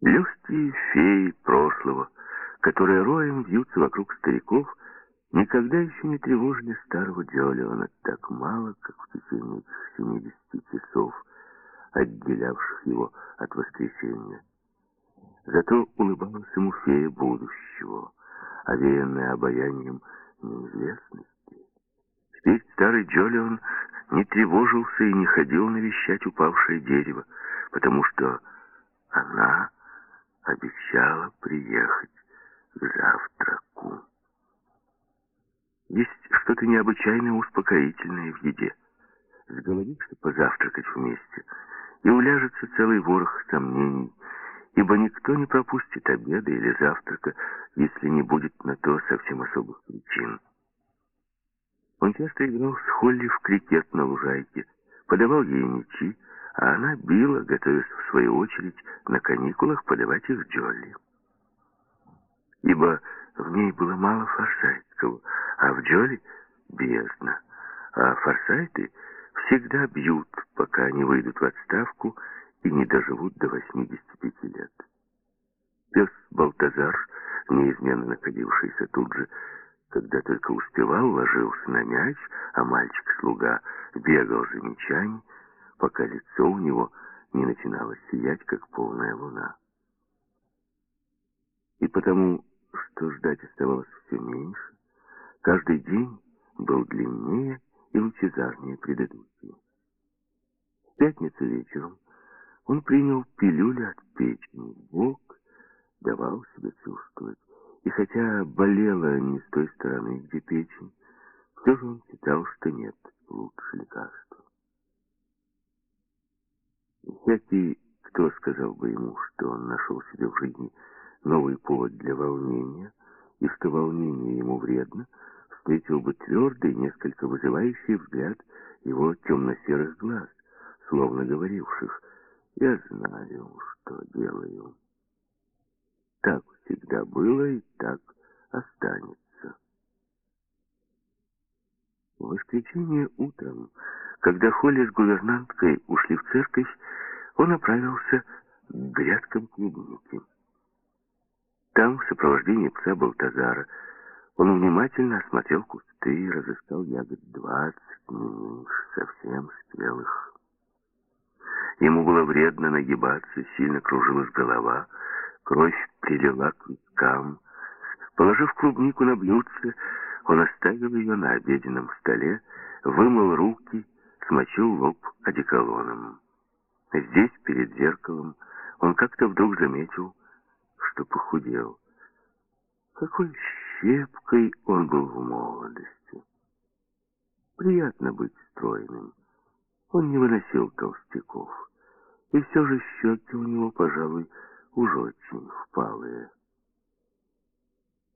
Легкие феи прошлого, которые роем вьются вокруг стариков, никогда еще не тревожили старого Джолиона так мало, как в течение этих 70 часов, отделявших его от воскресения. Зато улыбалась ему фея будущего, овеянная обаянием неизвестности. Теперь старый Джолион не тревожился и не ходил навещать упавшее дерево, потому что она обещала приехать к завтраку. Есть что-то необычайно успокоительное в еде. Сговоришься позавтракать вместе, и уляжется целый ворох сомнений, ибо никто не пропустит обеда или завтрака, если не будет на то совсем особых причин. Он часто играл с Холли в крикет на лужайке, подавал ей мячи, а она била, готовясь в свою очередь на каникулах подавать их Джолли. Ибо в ней было мало форсайтского, а в Джолли — бездна. А форсайты всегда бьют, пока они выйдут в отставку и не доживут до 85 лет. Пес Балтазар, неизменно находившийся тут же, когда только успевал, ложился на мяч, а мальчик-слуга бегал за мячами, пока лицо у него не начинало сиять, как полная луна. И потому, что ждать оставалось все меньше, каждый день был длиннее и лучезарнее предыдущего. В пятницу вечером он принял пилюлю от печени. Бог давал себя чувствовать. И хотя болела не с той стороны, где печень, все же он считал, что нет лучше лекарства. Всякий, кто сказал бы ему, что он нашел себе в жизни новый повод для волнения, и что волнение ему вредно, встретил бы твердый, несколько вызывающий взгляд его темно-серых глаз, словно говоривших «Я знаю, что делаю». Так всегда было и так останется. В воскресенье утром, когда Холли с гувернанткой ушли в церковь, он направился к грядкам клубники. Там, в сопровождении пса Балтазара, он внимательно осмотрел кусты и разыскал ягод двадцать, не меньше, совсем спелых. Ему было вредно нагибаться, сильно кружилась голова, кровь прилила к вискам. Положив клубнику на блюдце, он оставил ее на обеденном столе, вымыл руки, смочил лоб одеколоном. Здесь, перед зеркалом, он как-то вдруг заметил, что похудел. Какой щепкой он был в молодости. Приятно быть стройным. Он не выносил толстяков. И все же щеки у него, пожалуй, уж очень впалые.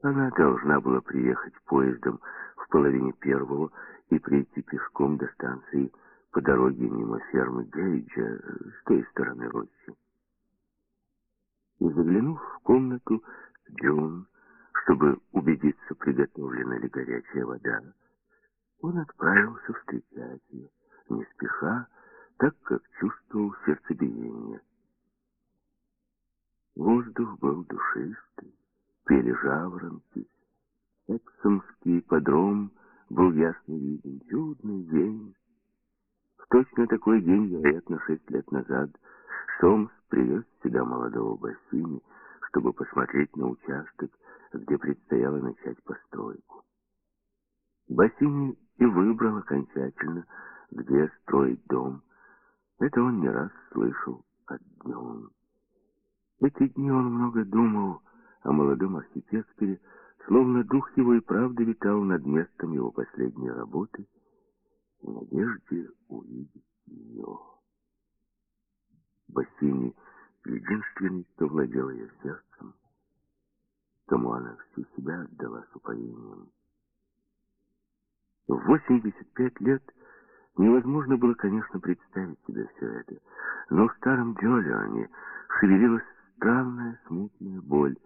Она должна была приехать поездом в половине первого и прийти пешком до станции по дороге мимо фермы Гейджа с той стороны рощи. И заглянув в комнату Джон, чтобы убедиться, приготовлена ли горячая вода, он отправился встречать ее, не спеша, так как чувствовал сердцебиение. Воздух был душистый, пели жаворонки, Эпсомский подром был ясно виден, чудный день, точно такой день, вероятно, шесть лет назад, Сомс привез сюда молодого Бассини, чтобы посмотреть на участок, где предстояло начать постройку. Бассини и выбрал окончательно, где строить дом. Это он не раз слышал от днем. Эти дни он много думал о молодом архитекторе, словно дух его и правда витал над местом его последней работы — в надежде увидеть ее. Бассини единственный, кто владел ее сердцем, кому она всю себя отдала с упоением. В 85 лет невозможно было, конечно, представить себе все это, но в старом Джолионе шевелилась странная смутная боль,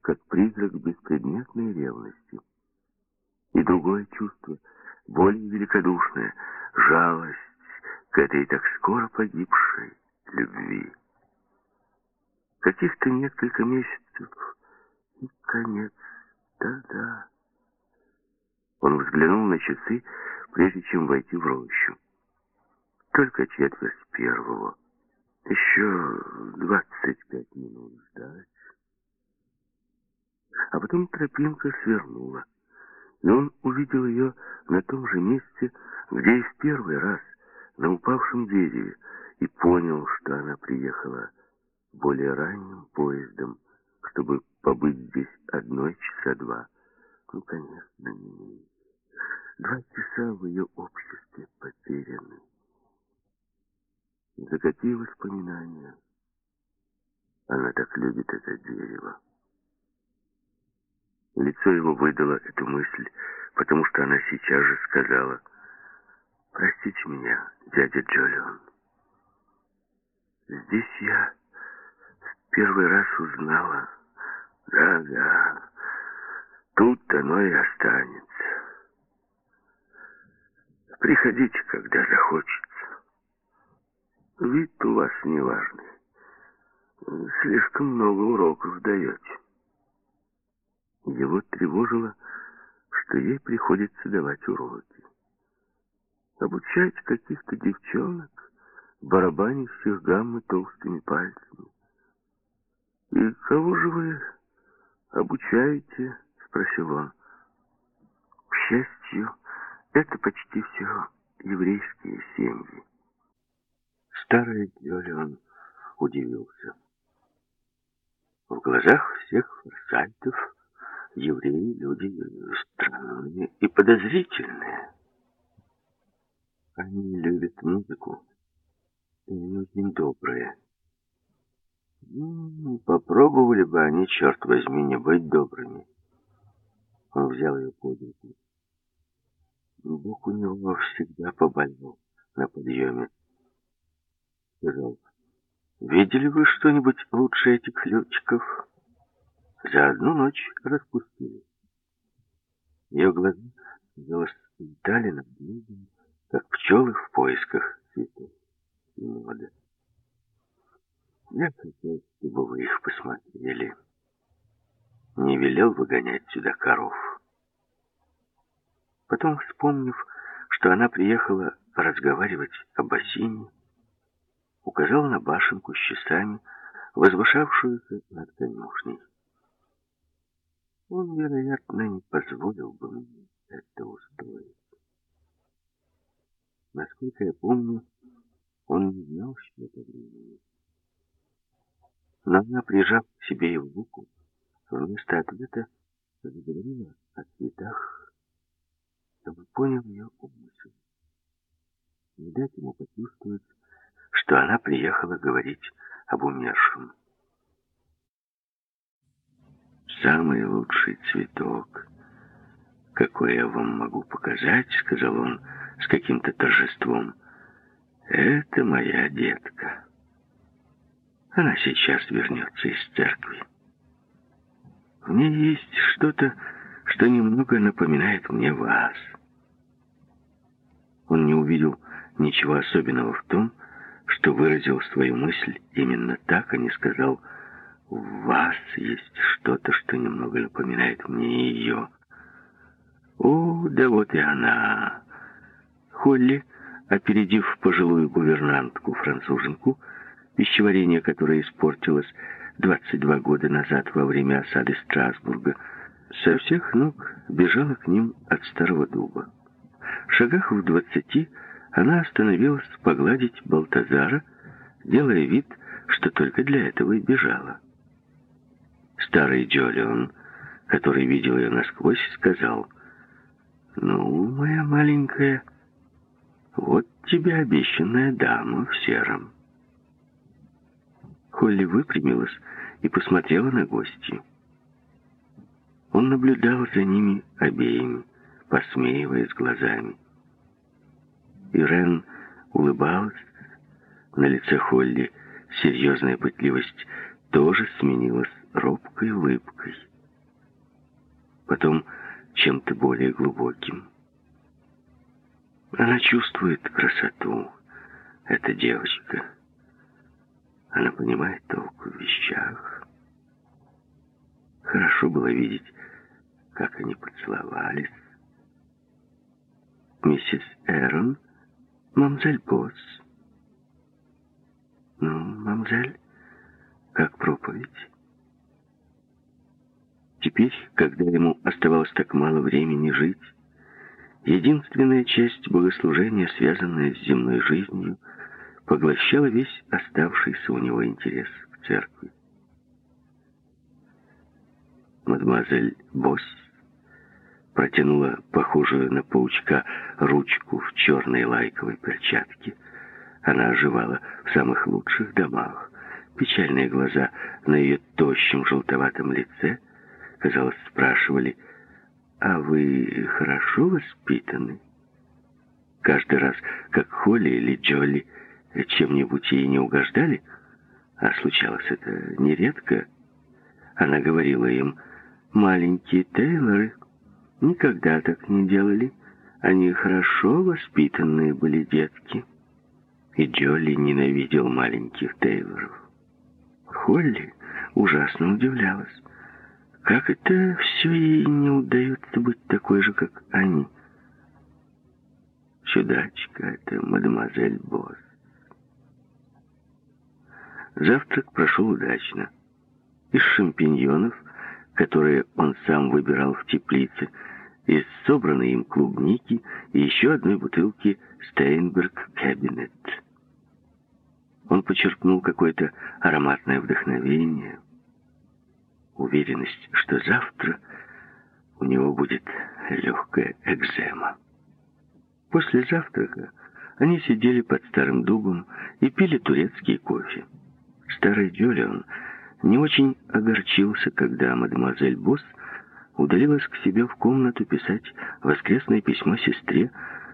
как призрак беспредметной этой так скоро погибшей любви. Каких-то несколько месяцев и конец. Да-да. Он взглянул на часы, прежде чем войти в рощу. Только четверть первого. Еще двадцать пять минут ждать. А потом тропинка свернула, и он увидел ее на том же месте, где и в первый раз, на упавшем дереве, и понял, что она приехала более ранним поездом, чтобы побыть здесь одной часа два. Ну, конечно, не. Два часа в ее обществе потеряны. За какие воспоминания она так любит это дерево? Лицо его выдало эту мысль, потому что она сейчас же сказала, «Простите меня, дядя Джолион. Здесь я в первый раз узнала, да-да, тут оно и останется. Приходите, когда захочется. Вид у вас неважный. Слишком много уроков даете. Его тревожило, что ей приходится давать уроки. Обучать каких-то девчонок, барабанящих гаммы толстыми пальцами. «И кого же вы обучаете?» — спросил он. «К счастью, это почти все еврейские семьи». Старый Лёлион удивился. В глазах всех форсайтов евреи люди странные и подозрительные. Они любят музыку и очень добрые. Ну, попробовали бы они, черт возьми, не быть добрыми. Он взял ее под руку. Бог у него всегда поболел на подъеме. Сказал, видели вы что-нибудь лучше этих летчиков? За одну ночь распустили. Ее глаза, казалось, летали над небом, как пчелы в поисках цветов и моды. Я хотел, чтобы вы их посмотрели. Не велел выгонять сюда коров. Потом, вспомнив, что она приехала разговаривать о бассейне, указал на башенку с часами, возвышавшуюся над конюшней. Он, вероятно, не позволил бы мне это устроить. Насколько я помню, он не знал, что это времени. Но она, прижав к себе его руку, вместо ответа заговорила о цветах, чтобы понял ее умысел. Не дать ему почувствовать, что она приехала говорить об умершем. «Самый лучший цветок, какой я вам могу показать», — сказал он с каким-то торжеством, — «это моя детка». Она сейчас вернется из церкви. В ней есть что-то, что немного напоминает мне вас. Он не увидел ничего особенного в том, что выразил свою мысль именно так, а не сказал «У вас есть что-то, что немного напоминает мне ее». «О, да вот и она!» Холли, опередив пожилую гувернантку-француженку, пищеварение которое испортилось 22 года назад во время осады Страсбурга, со всех ног бежала к ним от старого дуба. В шагах в двадцати она остановилась погладить Балтазара, делая вид, что только для этого и бежала. Старый Джолион, который видел ее насквозь, сказал, «Ну, моя маленькая, вот тебе обещанная дама в сером». Холли выпрямилась и посмотрела на гостей. Он наблюдал за ними обеими, посмеиваясь глазами. Ирен улыбалась. На лице Холли серьезная пытливость тоже сменилась робкой улыбкой. Потом чем-то более глубоким. Она чувствует красоту, эта девочка. Она понимает толк в вещах. Хорошо было видеть, как они поцеловались. Миссис Эрон, мамзель Босс. Ну, мамзель, как проповедь? Теперь, когда ему оставалось так мало времени жить, единственная часть богослужения, связанная с земной жизнью, поглощала весь оставшийся у него интерес к церкви. Мадемуазель Босс протянула похожую на паучка ручку в черной лайковой перчатке. Она оживала в самых лучших домах. Печальные глаза на ее тощем желтоватом лице — казалось, спрашивали, «А вы хорошо воспитаны?» Каждый раз, как Холли или Джолли чем-нибудь ей не угождали, а случалось это нередко, она говорила им, «Маленькие Тейлоры никогда так не делали, они хорошо воспитанные были детки». И Джолли ненавидел маленьких Тейлоров. Холли ужасно удивлялась. Как это все ей не удается быть такой же, как они? Чудачка это мадемуазель Босс. Завтрак прошел удачно. Из шампиньонов, которые он сам выбирал в теплице, из собранной им клубники и еще одной бутылки Стейнберг Кабинет. Он подчеркнул какое-то ароматное вдохновение — уверенность, что завтра у него будет легкая экзема. После завтрака они сидели под старым дубом и пили турецкий кофе. Старый Джолион не очень огорчился, когда мадемуазель Босс удалилась к себе в комнату писать воскресное письмо сестре,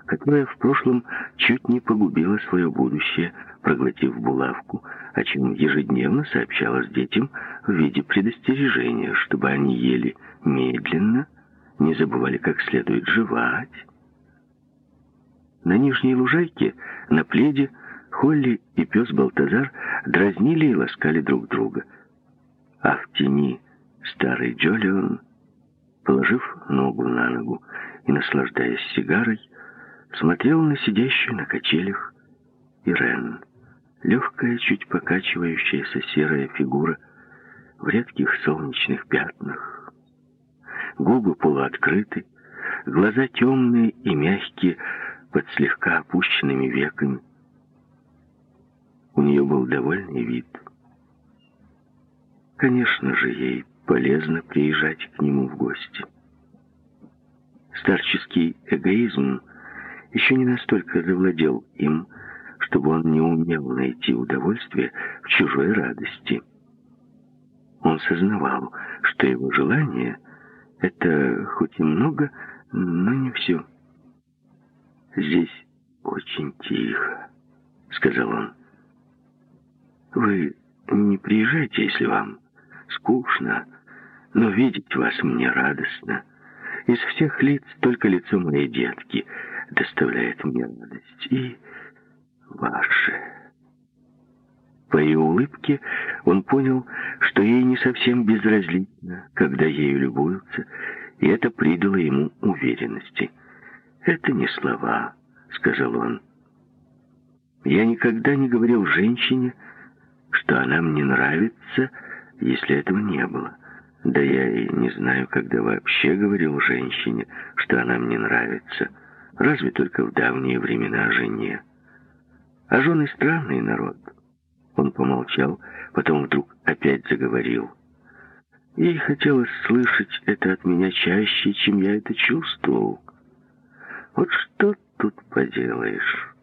которая в прошлом чуть не погубила свое будущее, проглотив булавку, о чем ежедневно сообщалось детям в виде предостережения, чтобы они ели медленно, не забывали как следует жевать. На нижней лужайке, на пледе, Холли и пес Балтазар дразнили и ласкали друг друга. А в тени старый Джолион, положив ногу на ногу и наслаждаясь сигарой, смотрел на сидящую на качелях Ирен. Легкая, чуть покачивающаяся серая фигура в редких солнечных пятнах. Губы полуоткрыты, глаза темные и мягкие, под слегка опущенными веками. У нее был довольный вид. Конечно же, ей полезно приезжать к нему в гости. Старческий эгоизм еще не настолько завладел им, чтобы он не умел найти удовольствие в чужой радости. Он сознавал, что его желание — это хоть и много, но не все. «Здесь очень тихо», — сказал он. «Вы не приезжайте, если вам скучно, но видеть вас мне радостно. Из всех лиц только лицо моей детки — доставляет мне радость. И ваше. По ее улыбке он понял, что ей не совсем безразлично, когда ею любуются, и это придало ему уверенности. «Это не слова», — сказал он. «Я никогда не говорил женщине, что она мне нравится, если этого не было. Да я и не знаю, когда вообще говорил женщине, что она мне нравится». Разве только в давние времена жене. А жены странный народ. Он помолчал, потом вдруг опять заговорил. Ей хотелось слышать это от меня чаще, чем я это чувствовал. Вот что тут поделаешь?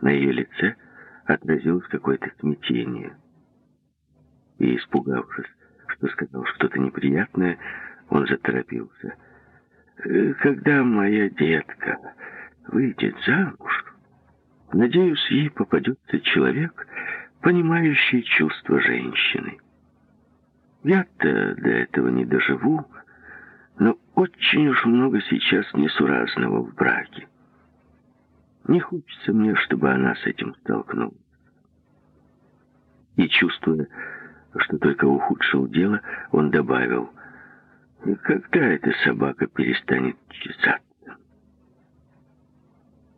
На ее лице отразилось какое-то смятение. И, испугавшись, что сказал что-то неприятное, он заторопился. Э, когда моя детка выйдет замуж, надеюсь, ей попадется человек, понимающий чувства женщины. Я-то до этого не доживу, но очень уж много сейчас несуразного в браке. Не хочется мне, чтобы она с этим столкнулась. И, чувствуя, что только ухудшил дело, он добавил, «И когда эта собака перестанет чесаться?»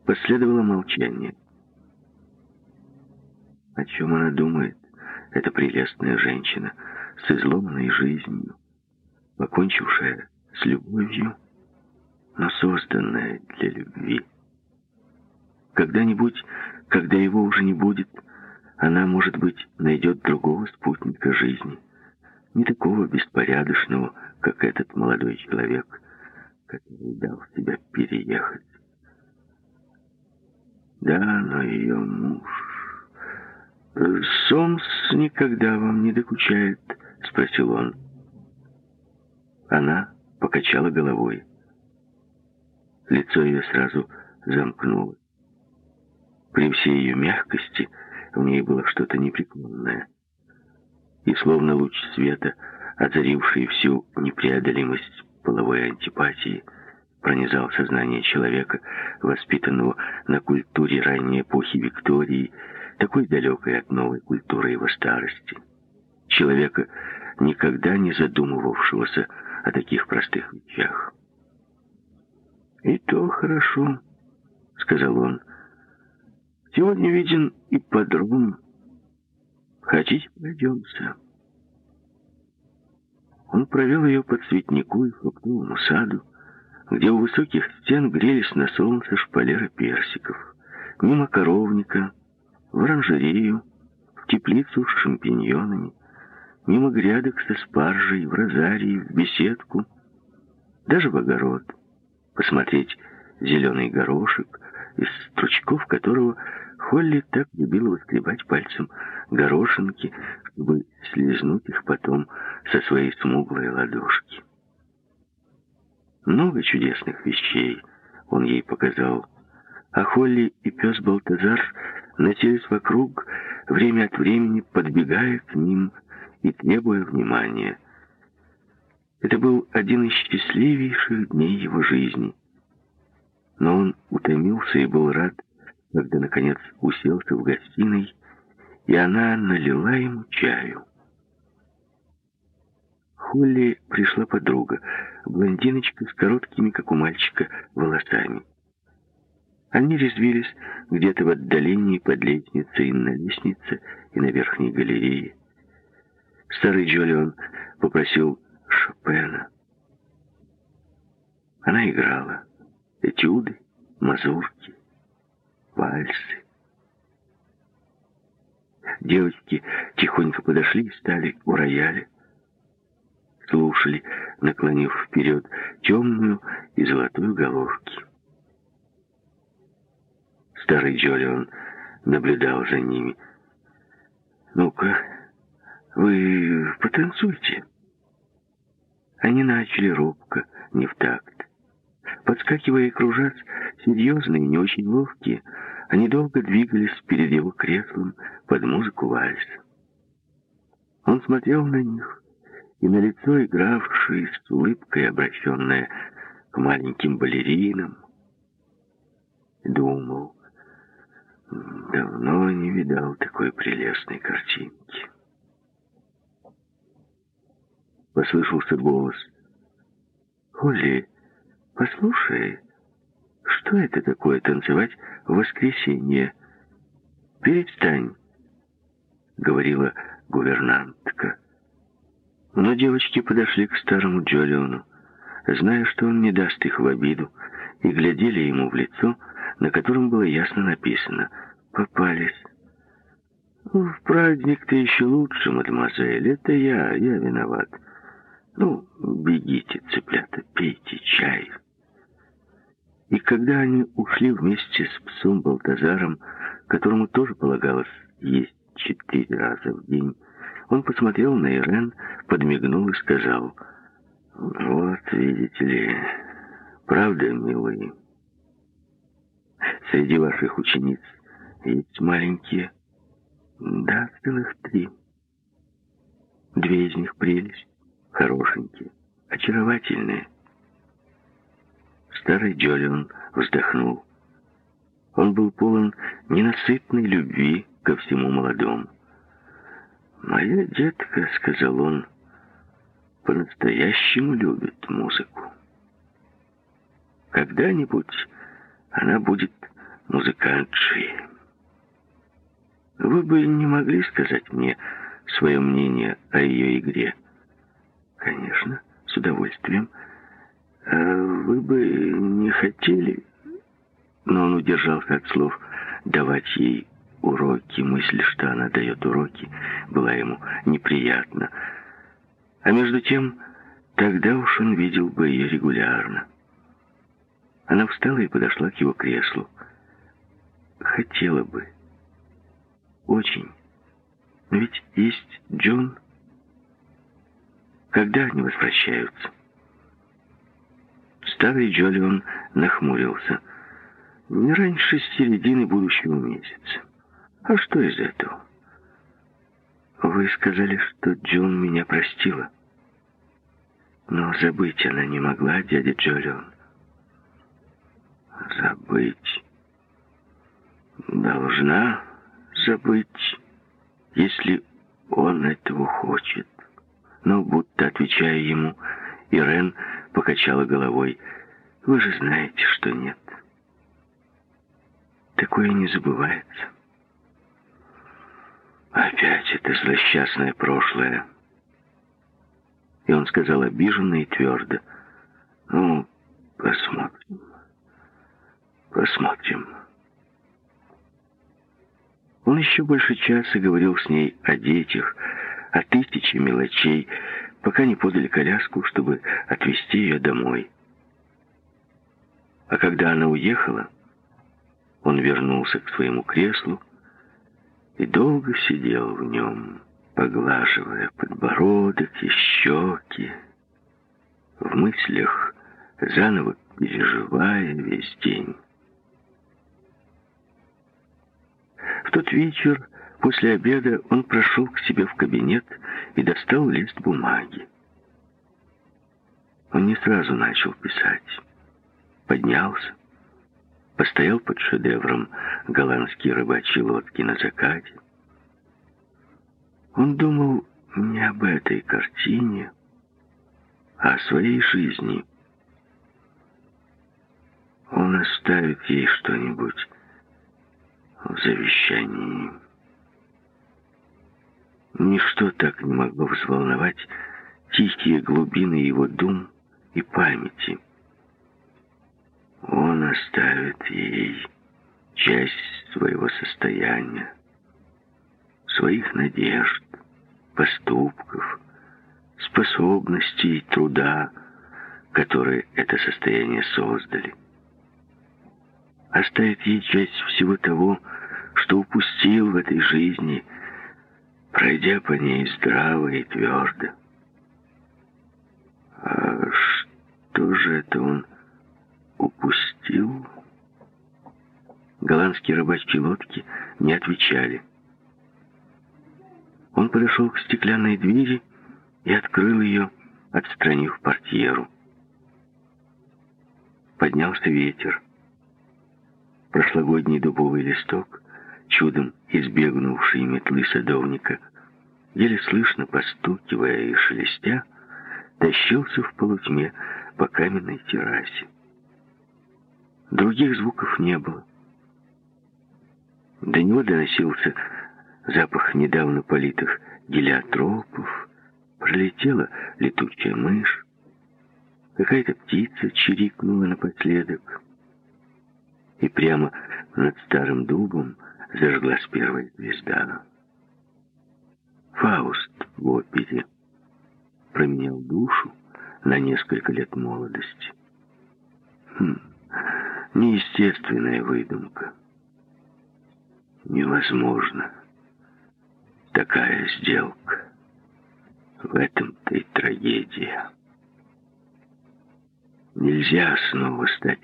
Последовало молчание. О чем она думает, эта прелестная женщина с изломанной жизнью, покончившая с любовью, но созданная для любви. Когда-нибудь, когда его уже не будет, она, может быть, найдет другого спутника жизни, не такого беспорядочного, как этот молодой человек, который дал себя переехать. Да, но ее муж... «Сомс никогда вам не докучает?» — спросил он. Она покачала головой. Лицо ее сразу замкнулось. При всей ее мягкости в ней было что-то непреклонное. И словно луч света, озаривший всю непреодолимость половой антипатии, пронизал сознание человека, воспитанного на культуре ранней эпохи Виктории, такой далекой от новой культуры его старости. Человека, никогда не задумывавшегося о таких простых вещах. «И то хорошо», — сказал он. «Сегодня виден и подрум. Хотите, пройдемся?» Он провел ее по цветнику и фруктовому саду, где у высоких стен грелись на солнце шпалеры персиков, мимо коровника, в оранжерею, в теплицу с шампиньонами, мимо грядок со спаржей, в розарии, в беседку, даже в огород, посмотреть зеленый горошек, из стручков которого Холли так любила выскребать пальцем горошинки, чтобы слезнуть их потом со своей смуглой ладошки. Много чудесных вещей он ей показал, а Холли и пес Балтазар носились вокруг, время от времени подбегая к ним и требуя внимания. Это был один из счастливейших дней его жизни. Но он утомился и был рад, когда, наконец, уселся в гостиной, и она налила ему чаю. Холли пришла подруга, блондиночка с короткими, как у мальчика, волосами. Они резвились где-то в отдалении под лестницей, на лестнице и на верхней галерее. Старый Джолион попросил Шопена. Она играла этюды, мазурки, вальсы. Девочки тихонько подошли и стали у рояля слушали, наклонив вперед темную и золотую головки. Старый Джолион наблюдал за ними. «Ну-ка, вы потанцуйте». Они начали робко, не в такт. Подскакивая и кружась, серьезные, не очень ловкие, они долго двигались перед его креслом под музыку вальса. Он смотрел на них, и на лицо игравший с улыбкой, обращенное к маленьким балеринам, думал, давно не видал такой прелестной картинки. Послышался голос. «Холли, послушай, что это такое танцевать в воскресенье? Перестань», — говорила гувернантка. Но девочки подошли к старому Джолиону, зная, что он не даст их в обиду, и глядели ему в лицо, на котором было ясно написано «Попались». «В праздник ты еще лучше, мадемуазель, это я, я виноват. Ну, бегите, цыплята, пейте чай». И когда они ушли вместе с псом Балтазаром, которому тоже полагалось есть четыре раза в день, он посмотрел на Ирен, подмигнул и сказал, «Вот, видите ли, правда, милый, среди ваших учениц есть маленькие, да, целых три. Две из них прелесть, хорошенькие, очаровательные». Старый Джолион вздохнул. Он был полон ненасытной любви ко всему молодому. «Моя детка», — сказал он, — «по-настоящему любит музыку. Когда-нибудь она будет музыкантшей. Вы бы не могли сказать мне свое мнение о ее игре?» «Конечно, с удовольствием. А вы бы не хотели...» Но он удержался от слов давать ей уроки. Мысль, что она дает уроки, была ему неприятна. А между тем, тогда уж он видел бы ее регулярно. Она встала и подошла к его креслу. Хотела бы. Очень. Но ведь есть Джон. Когда они возвращаются? Старый Джолион нахмурился. Не раньше середины будущего месяца. А что из этого? Вы сказали, что Джон меня простила. Но забыть она не могла, дядя Джолион. Забыть. Должна забыть, если он этого хочет. Но будто отвечая ему, Ирен покачала головой. Вы же знаете, что нет. Такое не забывается. Опять это злосчастное прошлое. И он сказал обиженно и твердо. Ну, посмотрим. Посмотрим. Он еще больше часа говорил с ней о детях, о тысяче мелочей, пока не подали коляску, чтобы отвезти ее домой. А когда она уехала, он вернулся к своему креслу и долго сидел в нем, поглаживая подбородок и щеки, в мыслях заново переживая весь день. В тот вечер, после обеда, он прошел к себе в кабинет и достал лист бумаги. Он не сразу начал писать. Поднялся, постоял под шедевром голландские рыбачьи лодки на закате. Он думал не об этой картине, а о своей жизни. Он оставит ей что-нибудь в завещании. Ничто так не могло взволновать тихие глубины его дум и памяти. Он оставит ей часть своего состояния, своих надежд, поступков, способностей и труда, которые это состояние создали. Оставит ей часть всего того, что упустил в этой жизни, пройдя по ней здраво и твердо. А что же это он упустил? Голландские рыбачьи лодки не отвечали. Он подошел к стеклянной двери и открыл ее, отстранив портьеру. Поднялся ветер. Прошлогодний дубовый листок, чудом избегнувший метлы садовника, еле слышно постукивая и шелестя, тащился в полутьме по каменной террасе. Других звуков не было. До него доносился запах недавно политых гелиотропов, пролетела летучая мышь, какая-то птица чирикнула напоследок, и прямо над старым дубом зажглась первая звезда. Фауст в опере променял душу на несколько лет молодости. Хм, неестественная выдумка. Невозможно. Такая сделка. В этом-то и трагедия. Нельзя снова стать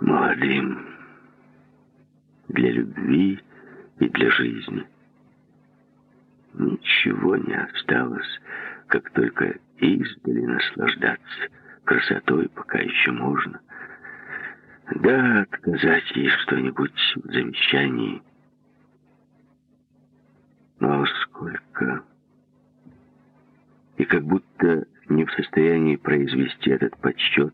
молодым для любви и для жизни. Ничего не осталось, как только издали наслаждаться красотой, пока еще можно. Да, отказать ей что-нибудь в завещании. Но сколько... И как будто не в состоянии произвести этот подсчет,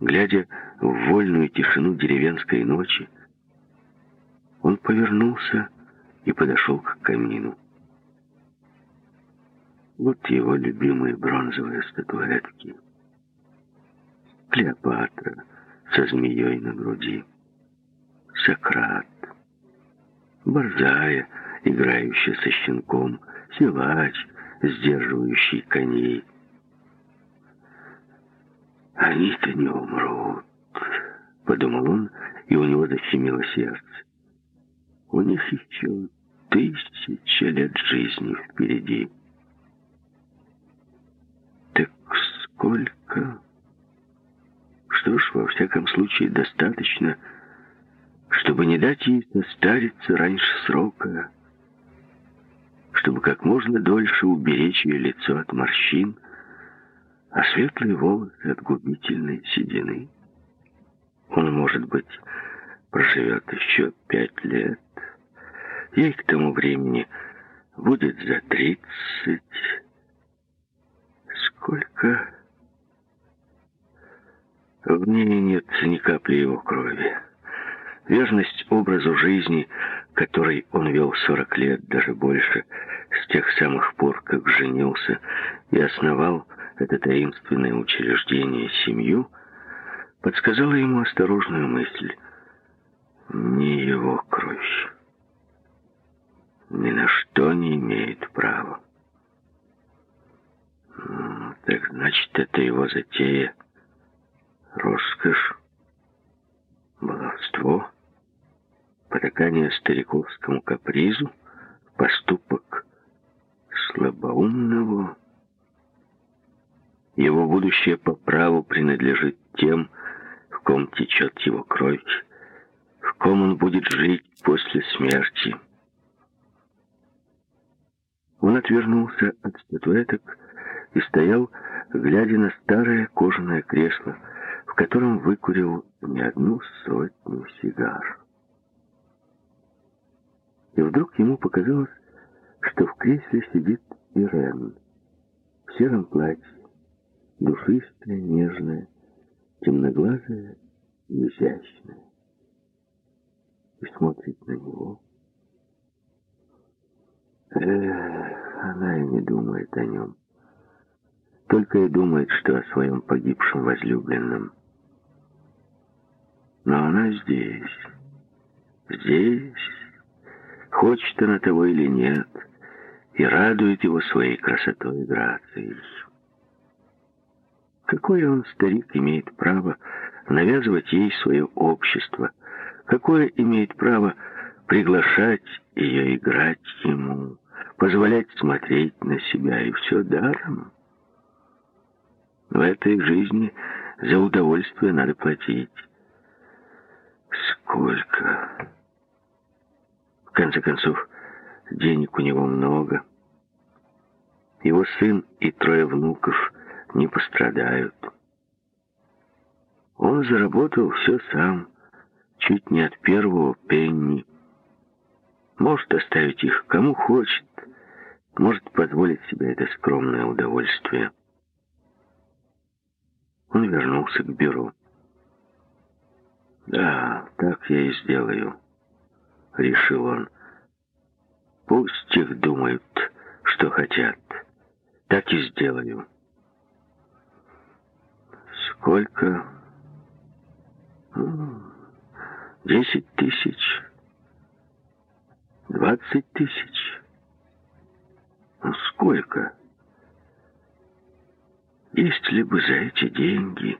глядя в вольную тишину деревенской ночи, он повернулся и подошел к камину. Вот его любимые бронзовые статуэтки. Клеопатра со змеей на груди. Сократ. Борзая, играющая со щенком. Силач, сдерживающий коней. «Они-то не умрут», — подумал он, и у него защемило сердце. «У них еще тысяча лет жизни впереди». Так сколько? Что ж, во всяком случае, достаточно, чтобы не дать ей состариться раньше срока, чтобы как можно дольше уберечь ее лицо от морщин, а светлые волосы от губительной седины. Он, может быть, проживет еще пять лет. Ей к тому времени будет за тридцать. Сколько... В ней нет ни капли его крови. Верность образу жизни, который он вел сорок лет, даже больше, с тех самых пор, как женился и основал это таинственное учреждение семью, подсказала ему осторожную мысль. Не его кровь. Ни на что не имеет права. Так значит, это его затея. Роскошь, баловство, потакание стариковскому капризу, поступок слабоумного. Его будущее по праву принадлежит тем, в ком течет его кровь, в ком он будет жить после смерти. Он отвернулся от статуэток и стоял, глядя на старое кожаное кресло, в котором выкурил не одну сотню сигар. И вдруг ему показалось, что в кресле сидит Ирен в сером платье, душистая, нежная, темноглазая и изящная, и смотрит на него. Эх, она и не думает о нем только и думает, что о своем погибшем возлюбленном. Но она здесь, здесь, хочет она того или нет, и радует его своей красотой и грацией. Какое он, старик, имеет право навязывать ей свое общество? Какое имеет право приглашать ее играть ему, позволять смотреть на себя, и все даром? В этой жизни за удовольствие надо платить. Сколько? В конце концов, денег у него много. Его сын и трое внуков не пострадают. Он заработал все сам, чуть не от первого пенни. Может оставить их кому хочет, может позволить себе это скромное удовольствие. Он вернулся к бюро. «Да, так я и сделаю», — решил он. «Пусть их думают, что хотят. Так и сделаю». «Сколько?» «Десять тысяч. Двадцать тысяч. Ну, сколько?» Если бы за эти деньги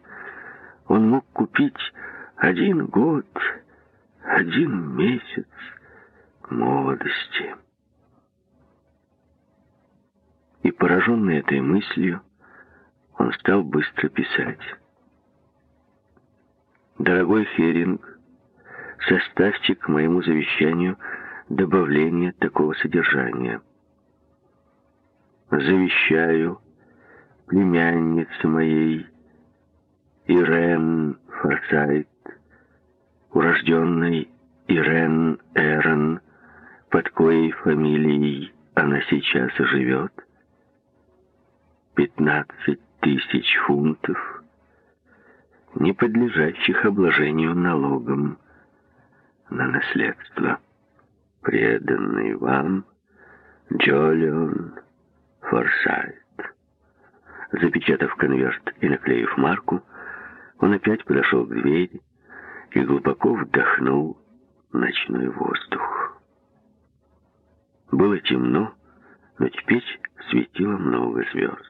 он мог купить один год, один месяц молодости. И пораженный этой мыслью, он стал быстро писать. «Дорогой Херинг, составьте к моему завещанию добавление такого содержания. Завещаю племянницы моей, Ирен Форсайт, урожденной Ирен Эрен, под коей фамилией она сейчас живет, 15 тысяч фунтов, не подлежащих обложению налогом на наследство, преданный вам Джолион Форсайт. Запечатав конверт и наклеив марку, он опять подошел к двери и глубоко вдохнул ночной воздух. Было темно, но теперь светило много звезд.